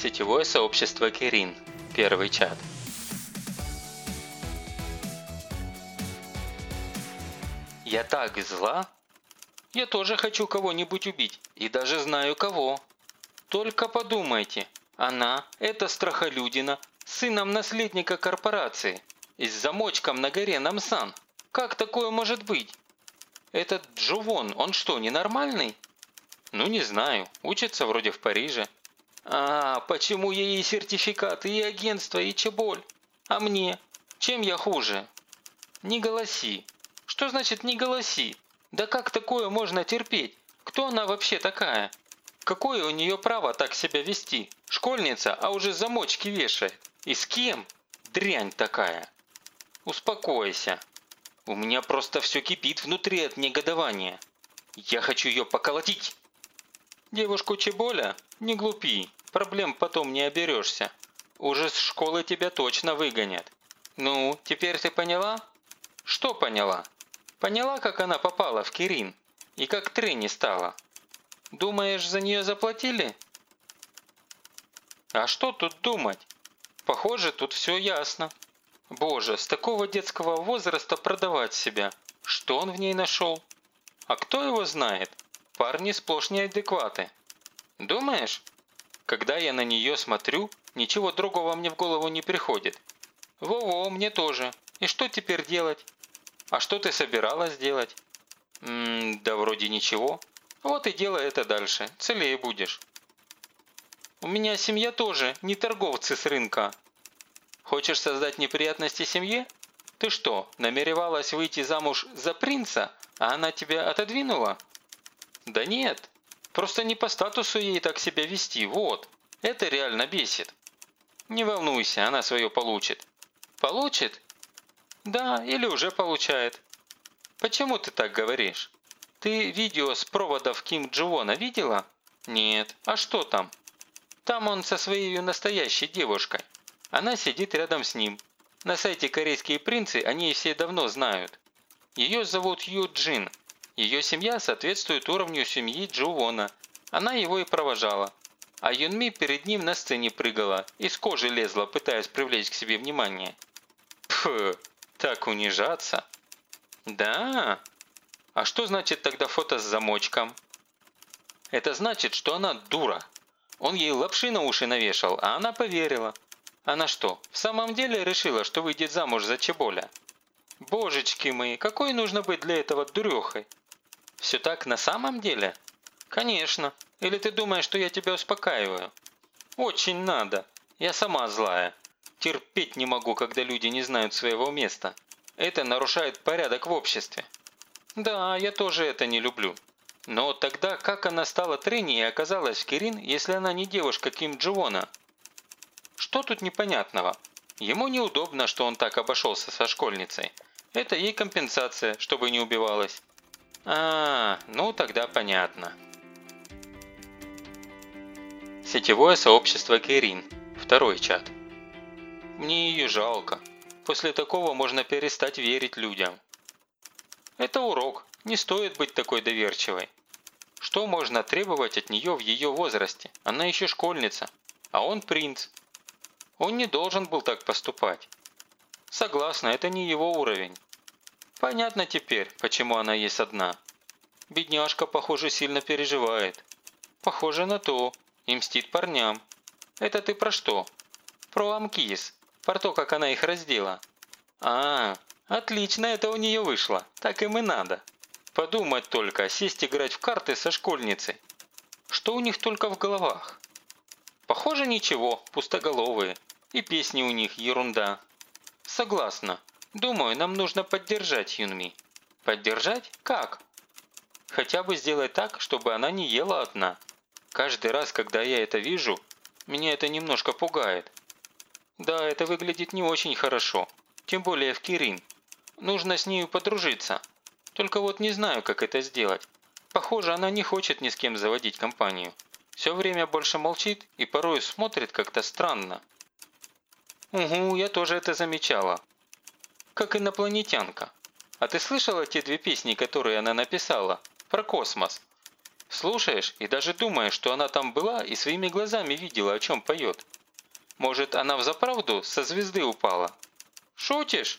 Сетевое сообщество Кирин. Первый чат. Я так зла. Я тоже хочу кого-нибудь убить. И даже знаю кого. Только подумайте. Она, эта страхолюдина, сыном наследника корпорации. С замочком на горе Намсан. Как такое может быть? Этот Джувон, он что, ненормальный? Ну не знаю. Учится вроде в Париже. А, почему ей и сертификаты, и агентство, и чеболь? А мне? Чем я хуже? Не голоси. Что значит не голоси? Да как такое можно терпеть? Кто она вообще такая? Какое у нее право так себя вести? Школьница, а уже замочки вешает. И с кем? Дрянь такая. Успокойся. У меня просто все кипит внутри от негодования. Я хочу ее поколотить. Девушку Чеболя? Не глупи. Проблем потом не оберешься. Уже с школы тебя точно выгонят. Ну, теперь ты поняла? Что поняла? Поняла, как она попала в Кирин? И как Трини стала? Думаешь, за нее заплатили? А что тут думать? Похоже, тут все ясно. Боже, с такого детского возраста продавать себя. Что он в ней нашел? А кто его знает? Парни сплошь неадекваты. Думаешь? Когда я на нее смотрю, ничего другого мне в голову не приходит. Во-во, мне тоже. И что теперь делать? А что ты собиралась делать? Ммм, да вроде ничего. Вот и делай это дальше, целее будешь. У меня семья тоже, не торговцы с рынка. Хочешь создать неприятности семье? Ты что, намеревалась выйти замуж за принца, а она тебя отодвинула? Да нет, Просто не по статусу ей так себя вести, вот. Это реально бесит. Не волнуйся, она свое получит. Получит? Да, или уже получает. Почему ты так говоришь? Ты видео с проводов Ким Дживона видела? Нет. А что там? Там он со своей настоящей девушкой. Она сидит рядом с ним. На сайте «Корейские принцы» они все давно знают. Ее зовут Ю Джин. Ее семья соответствует уровню семьи Джувона. Она его и провожала. А Юнми перед ним на сцене прыгала, из кожи лезла, пытаясь привлечь к себе внимание. Пф, так унижаться. Да? А что значит тогда фото с замочком? Это значит, что она дура. Он ей лапши на уши навешал, а она поверила. Она что, в самом деле решила, что выйдет замуж за Чеболя? Божечки мои, какой нужно быть для этого дурехой? Все так на самом деле? Конечно. Или ты думаешь, что я тебя успокаиваю? Очень надо. Я сама злая. Терпеть не могу, когда люди не знают своего места. Это нарушает порядок в обществе. Да, я тоже это не люблю. Но тогда как она стала Трини и оказалась в Кирин, если она не девушка Ким Дживона? Что тут непонятного? Ему неудобно, что он так обошелся со школьницей. Это ей компенсация, чтобы не убивалась. А, ну тогда понятно. Сетевое сообщество Керин. Второй чат. Мне ее жалко. После такого можно перестать верить людям. Это урок. Не стоит быть такой доверчивой. Что можно требовать от нее в ее возрасте? Она еще школьница. А он принц. Он не должен был так поступать. Согласна, это не его уровень. Понятно теперь, почему она есть одна. Бедняжка, похоже, сильно переживает. Похоже на то. И мстит парням. Это ты про что? Про Амкис. Про то, как она их раздела. А, отлично это у нее вышло. Так им и надо. Подумать только, сесть играть в карты со школьницей. Что у них только в головах? Похоже, ничего, пустоголовые. И песни у них ерунда. Согласна. Думаю, нам нужно поддержать Юнми. Поддержать? Как? Хотя бы сделать так, чтобы она не ела одна. Каждый раз, когда я это вижу, меня это немножко пугает. Да, это выглядит не очень хорошо. Тем более в Кирин. Нужно с нею подружиться. Только вот не знаю, как это сделать. Похоже, она не хочет ни с кем заводить компанию. Все время больше молчит и порой смотрит как-то странно. Угу, я тоже это замечала как инопланетянка. А ты слышала те две песни, которые она написала? Про космос. Слушаешь и даже думаешь, что она там была и своими глазами видела, о чем поет. Может, она взаправду со звезды упала? Шутишь?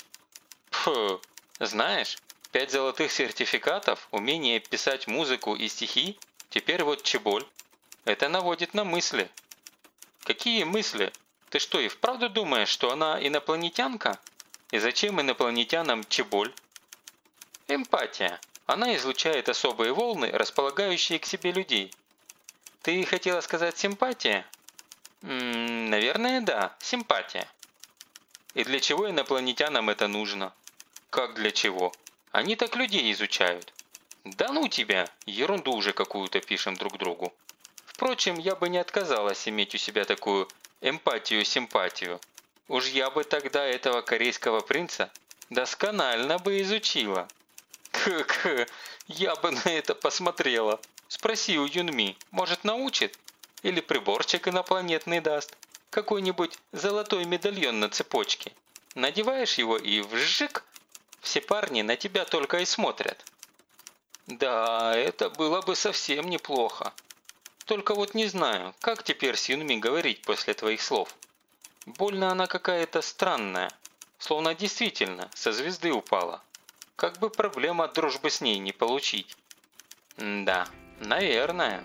Фу, знаешь, пять золотых сертификатов, умение писать музыку и стихи, теперь вот чеболь. Это наводит на мысли. Какие мысли? Ты что, и вправду думаешь, что она инопланетянка? И зачем инопланетянам чеболь? Эмпатия. Она излучает особые волны, располагающие к себе людей. Ты хотела сказать симпатия? М -м, наверное, да, симпатия. И для чего инопланетянам это нужно? Как для чего? Они так людей изучают. Да ну тебя, ерунду уже какую-то пишем друг другу. Впрочем, я бы не отказалась иметь у себя такую эмпатию-симпатию. Уж я бы тогда этого корейского принца досконально бы изучила. К-к, я бы на это посмотрела. Спроси у Юнми, может научит? Или приборчик инопланетный даст? Какой-нибудь золотой медальон на цепочке. Надеваешь его и вжик, все парни на тебя только и смотрят. Да, это было бы совсем неплохо. Только вот не знаю, как теперь с Юнми говорить после твоих слов. Больно она какая-то странная, словно действительно со звезды упала. Как бы проблема дружбы с ней не получить. М да, наверное.